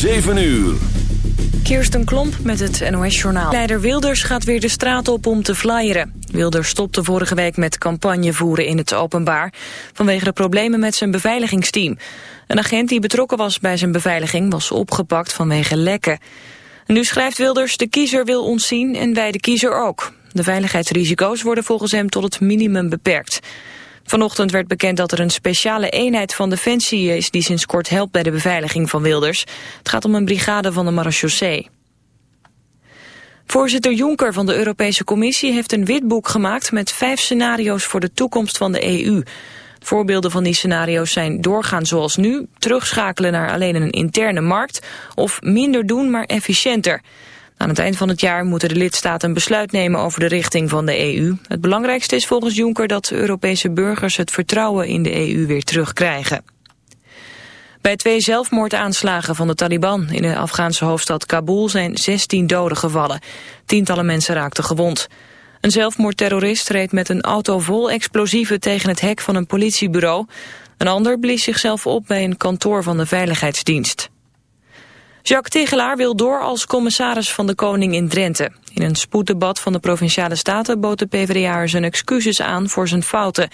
7 uur. Kirsten Klomp met het NOS-journaal. Leider Wilders gaat weer de straat op om te flyeren. Wilders stopte vorige week met campagne voeren in het openbaar... vanwege de problemen met zijn beveiligingsteam. Een agent die betrokken was bij zijn beveiliging was opgepakt vanwege lekken. Nu schrijft Wilders, de kiezer wil ons zien en wij de kiezer ook. De veiligheidsrisico's worden volgens hem tot het minimum beperkt. Vanochtend werd bekend dat er een speciale eenheid van Defensie is... die sinds kort helpt bij de beveiliging van Wilders. Het gaat om een brigade van de marechaussee. Voorzitter Juncker van de Europese Commissie heeft een witboek gemaakt... met vijf scenario's voor de toekomst van de EU. Voorbeelden van die scenario's zijn doorgaan zoals nu... terugschakelen naar alleen een interne markt... of minder doen, maar efficiënter... Aan het eind van het jaar moeten de lidstaten een besluit nemen over de richting van de EU. Het belangrijkste is volgens Juncker dat Europese burgers het vertrouwen in de EU weer terugkrijgen. Bij twee zelfmoordaanslagen van de Taliban in de Afghaanse hoofdstad Kabul zijn 16 doden gevallen. Tientallen mensen raakten gewond. Een zelfmoordterrorist reed met een auto vol explosieven tegen het hek van een politiebureau. Een ander blies zichzelf op bij een kantoor van de Veiligheidsdienst. Jacques Tegelaar wil door als commissaris van de Koning in Drenthe. In een spoeddebat van de Provinciale Staten bood de PvdA zijn excuses aan voor zijn fouten.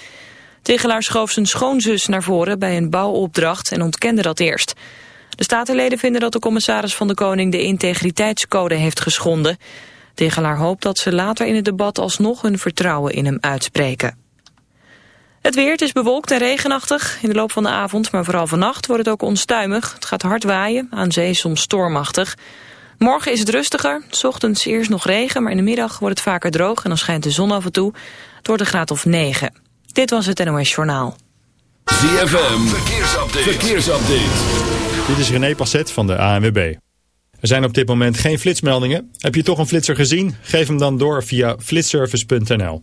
Tegelaar schoof zijn schoonzus naar voren bij een bouwopdracht en ontkende dat eerst. De statenleden vinden dat de commissaris van de Koning de integriteitscode heeft geschonden. Tegelaar hoopt dat ze later in het debat alsnog hun vertrouwen in hem uitspreken. Het weer, het is bewolkt en regenachtig. In de loop van de avond, maar vooral vannacht, wordt het ook onstuimig. Het gaat hard waaien, aan zee soms stormachtig. Morgen is het rustiger. S ochtends eerst nog regen, maar in de middag wordt het vaker droog... en dan schijnt de zon af en toe. Het wordt een graad of 9. Dit was het NOS Journaal. ZFM, verkeersupdate. verkeersupdate. Dit is René Passet van de ANWB. Er zijn op dit moment geen flitsmeldingen. Heb je toch een flitser gezien? Geef hem dan door via flitservice.nl.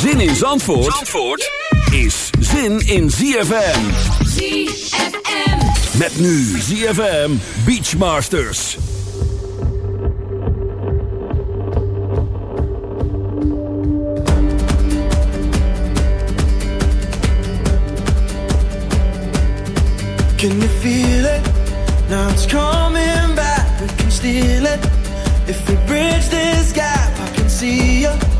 Zin in Zandvoort, Zandvoort is zin in ZFM. ZFM. Met nu ZFM Beachmasters. Can you feel it? Now it's coming back. We can steal it. If we bridge this gap, I can see you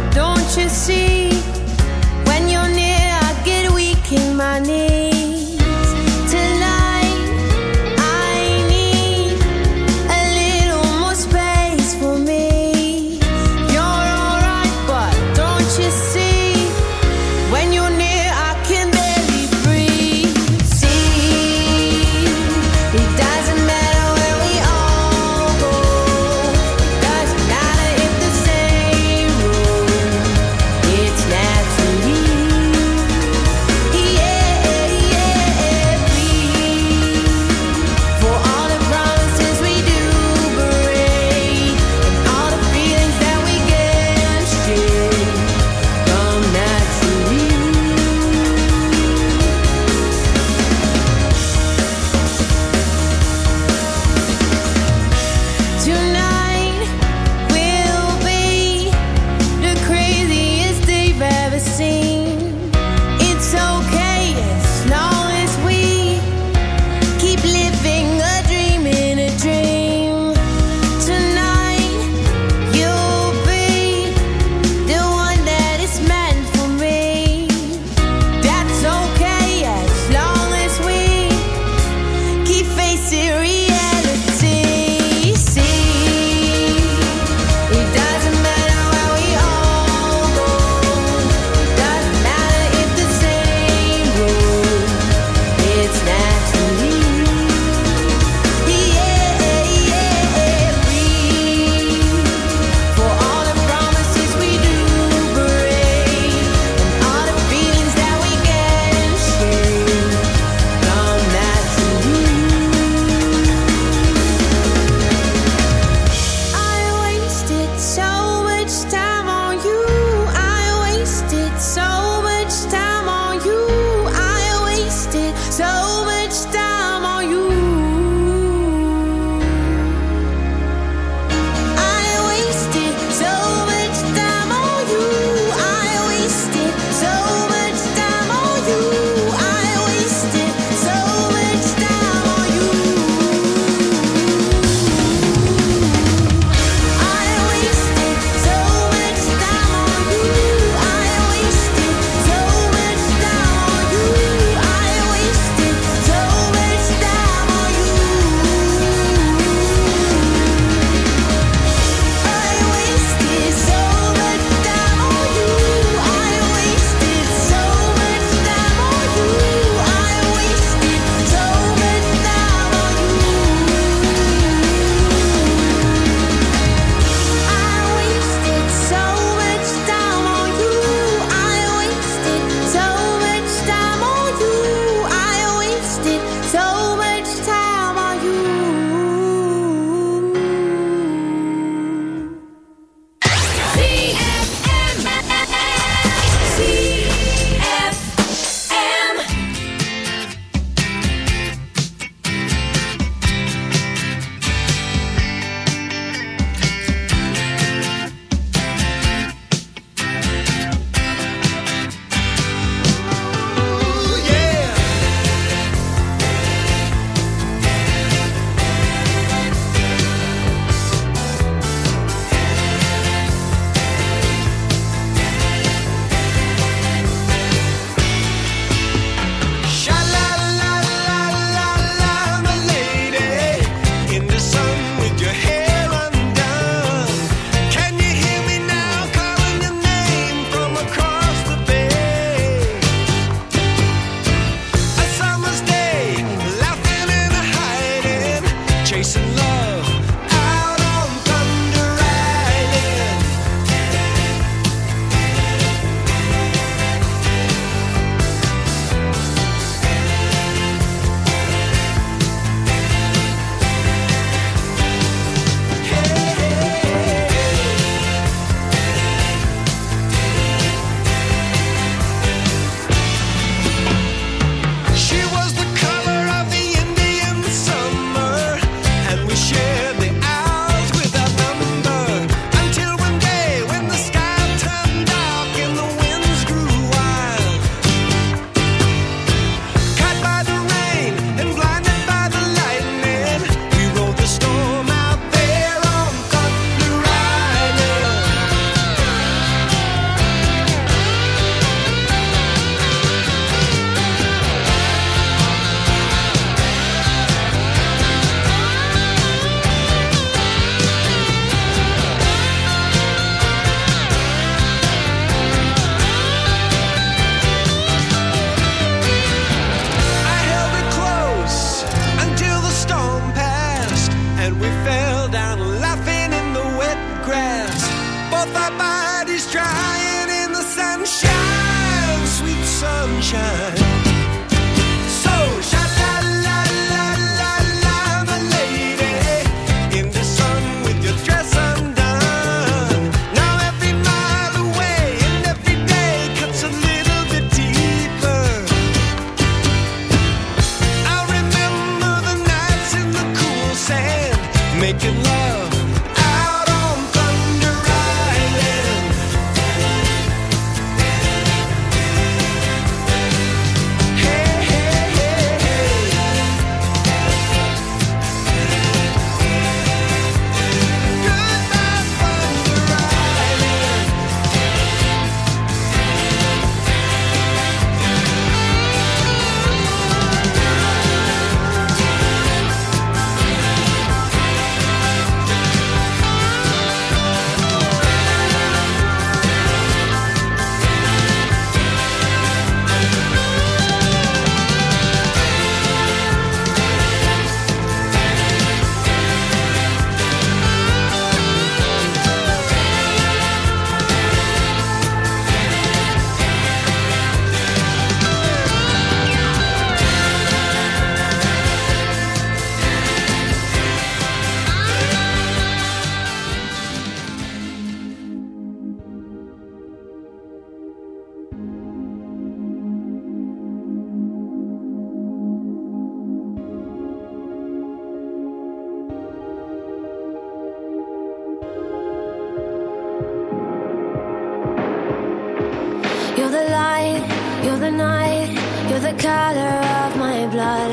night. You're the color of my blood.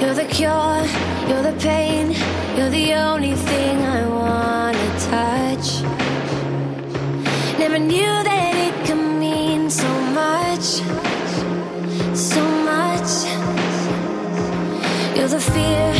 You're the cure. You're the pain. You're the only thing I wanna touch. Never knew that it could mean so much. So much. You're the fear.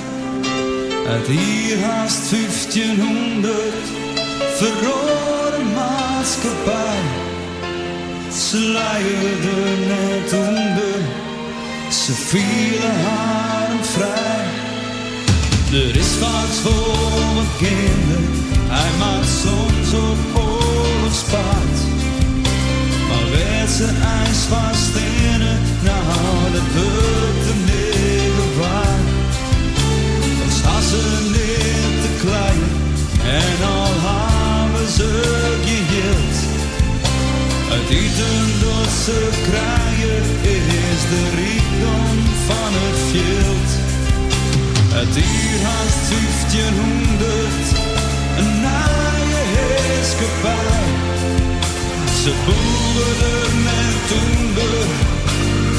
Uit hier haast 1500 verrode maatschappij. Ze leierden net onder, ze vielen haar vrij. Er is wat voor mijn kinderen, hij maakt soms op oorlogspaard. Maar werd ze ijs vast in het, nou dat wordt de negen Ze niet te klein en al hebben ze geheeld. Het eten dat ze krijgen is de rijkdom van het veld. Het uur haast 1500, een naaie heerskepaar. Ze boeren en toender,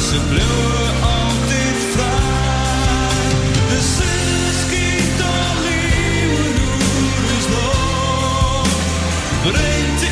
ze bleven altijd vrij. De breed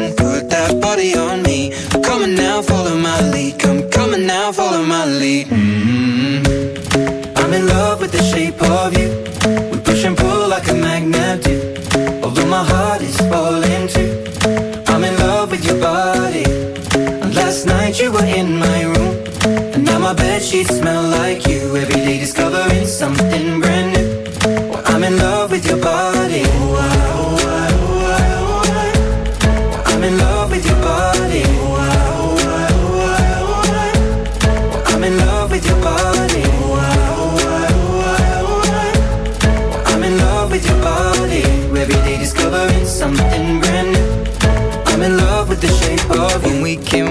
sheets smell like you. Every day discovering something brand new. Well, I'm in love with your body. Oh, I, oh, I, oh, I, oh, I. I'm in love with your body. Oh, I, oh, I, oh, I, oh, I. I'm in love with your body. Oh, I, oh, I, oh, I, oh, I. I'm in love with your body. Every day discovering something brand new. I'm in love with the shape of you. When we came,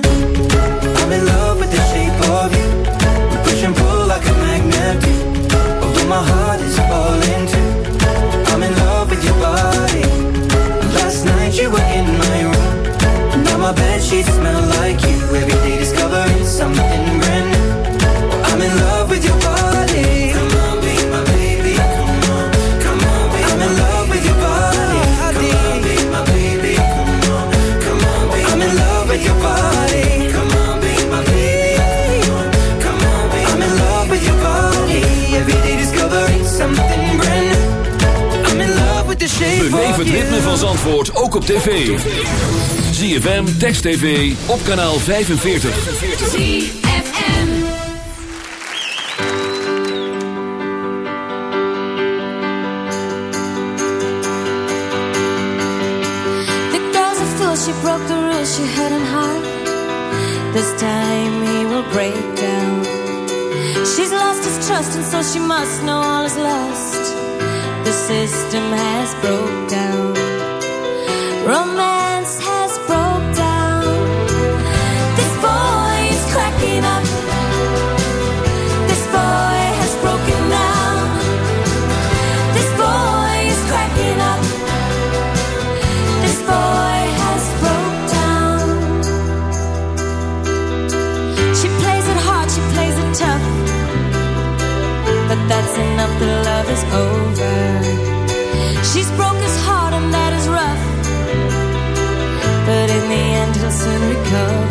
Zandvoort ook op tv. ZFM, Text TV, op kanaal 45. The girl's a fool, she broke the rules she had in heart. This time he will break down. She's lost his trust, and so she must know all is lost. The system has broke down. Enough, the love is over. She's broke his heart, and that is rough. But in the end, soon recover.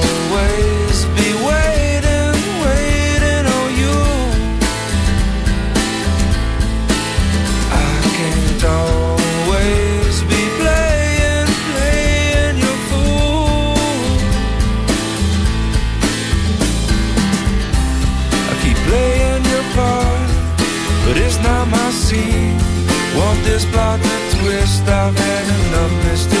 this plot to twist. I've had enough mystery.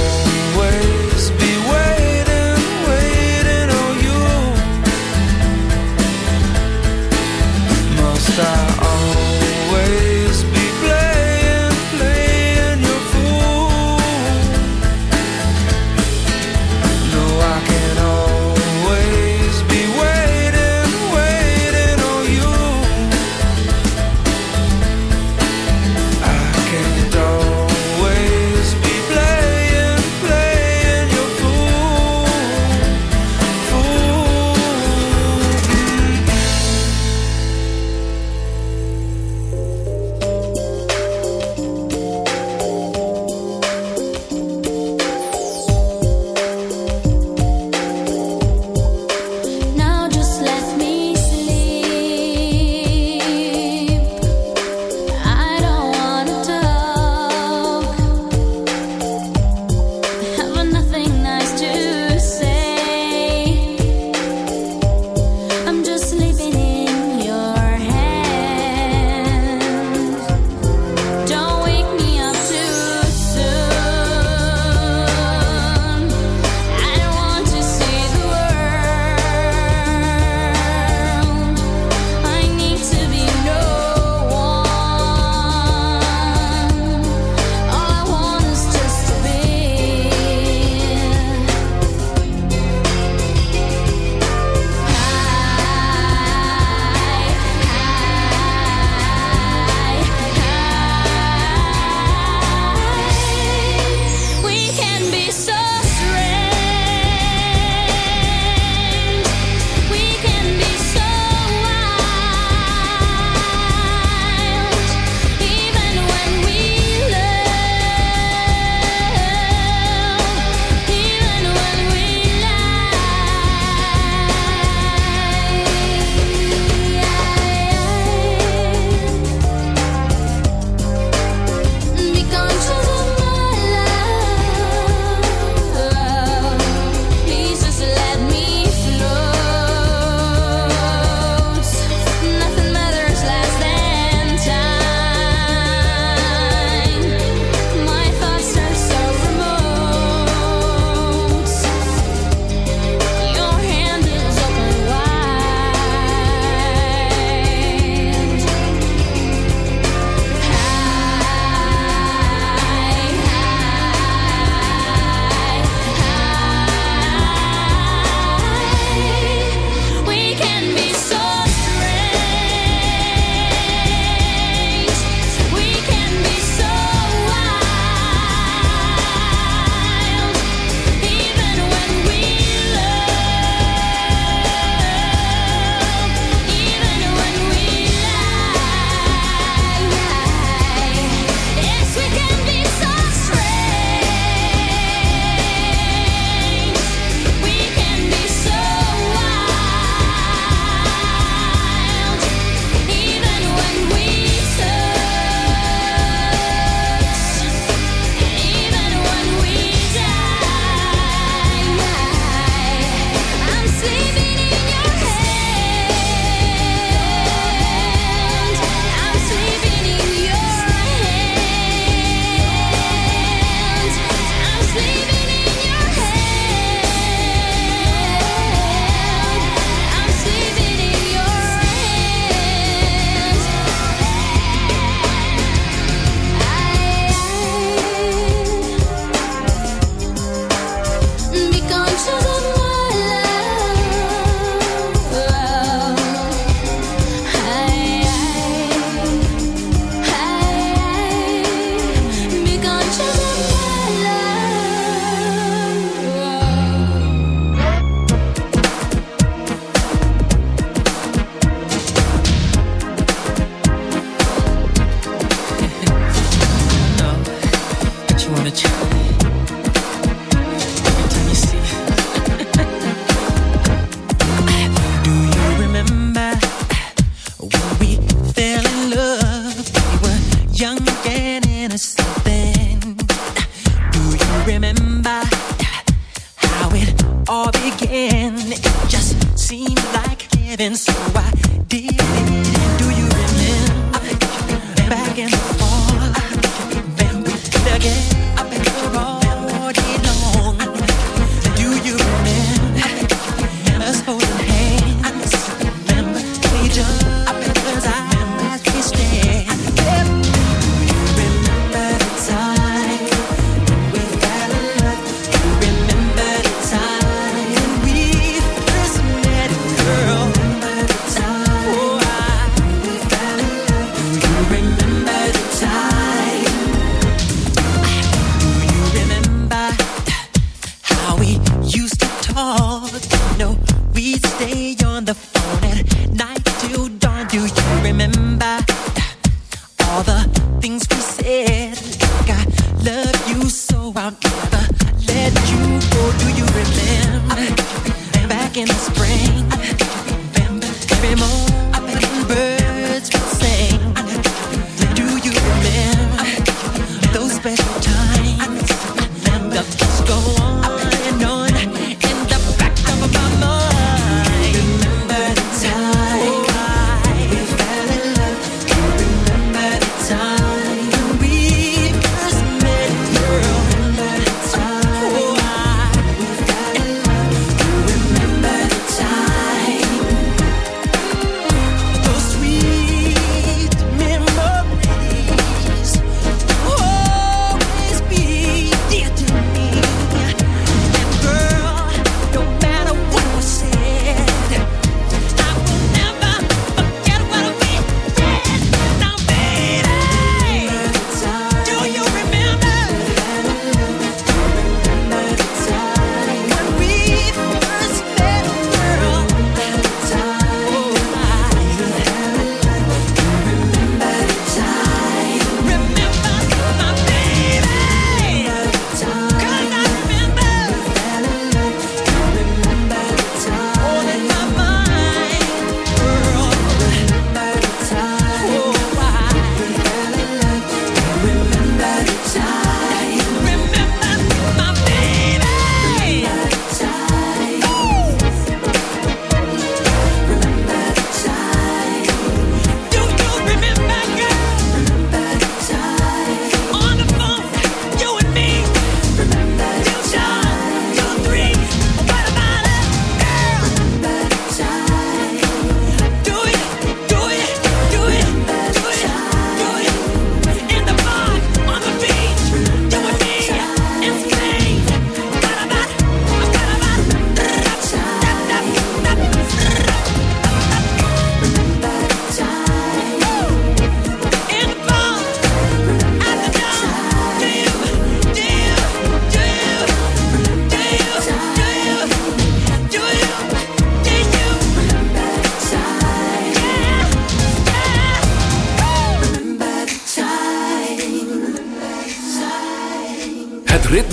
you, or do you remember back in the spring?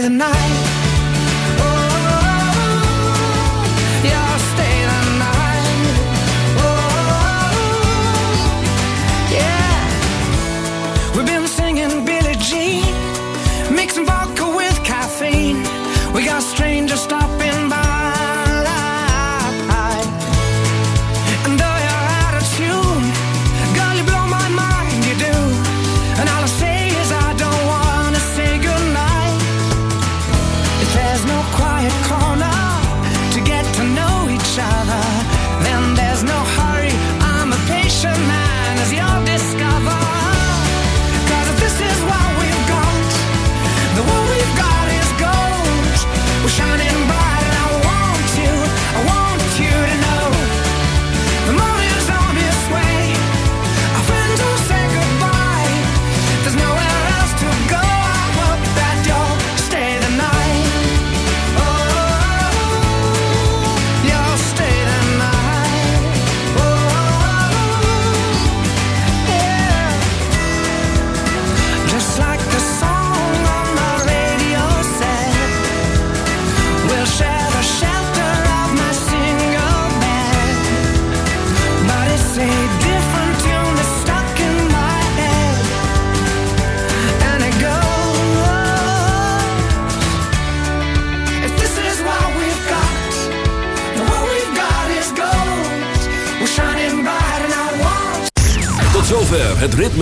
the night.